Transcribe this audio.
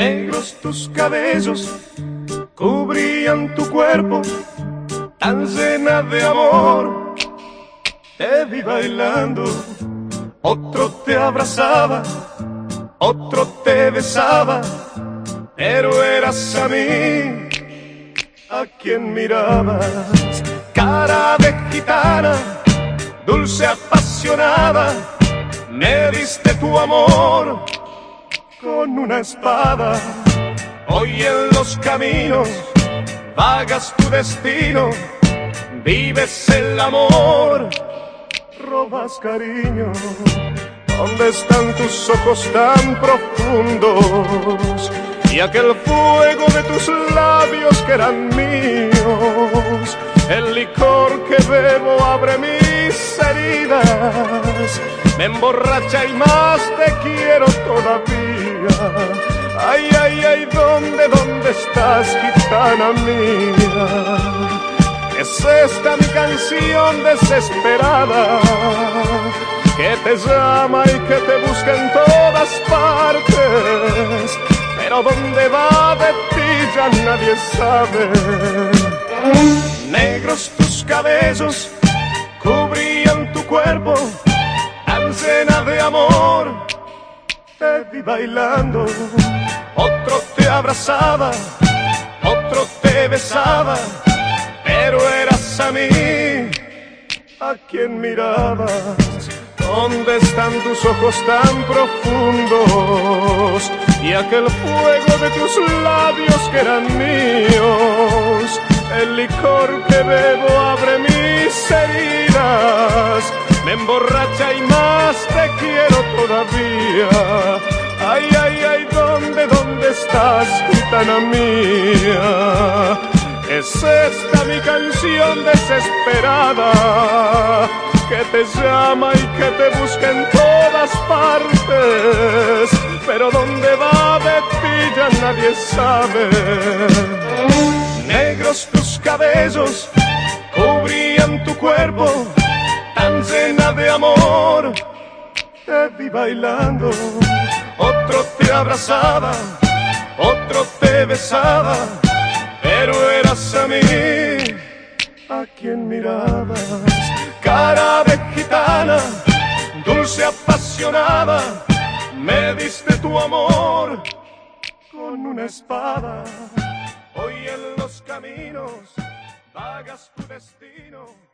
Negros tus cabellos cubrían tu cuerpo, tan llena de amor. Te vi bailando, otro te abrazaba, otro te besaba, pero eras a mí a quien mirabas. Cara de gitana, dulce apasionada, me diste tu amor con una espada. Hoy en los caminos vagas tu destino, vives el amor, robas cariño. ¿Dónde están tus ojos tan profundos? Y aquel fuego de tus labios que eran míos. El licor que bebo abre mis heridas. Me emborracha y más te quiero todavía. Ay, ay, ay, ¿dónde, dónde estás, gitana mía? Es esta mi canción desesperada que te llama y que te busca en todas partes. Pero dónde va de ti ya nadie sabe. Negros tus cabellos cubrían tu cuerpo, tan llena de amor. Te vi bailando, otro te abrazaba, otro te besaba, pero eras a mí a quien mirabas. ¿Dónde están tus ojos tan profundos? Y aquel fuego de tus labios que eran míos. El licor que bebo Me emborracha y más te quiero todavía. Ay, ay, ay, ¿dónde, dónde estás, gitana mía? Es esta mi canción desesperada que te llama y que te busca en todas partes, pero dónde va de ti ya nadie sabe. Negros tus cabellos cubrían tu cuerpo, de amor. Te vi bailando, otro te abrazaba, otro te besaba, pero eras a mí a quien mirabas cara de gitana, dulce apasionada, me diste tu amor con una espada. Hoy en los caminos vagas tu destino.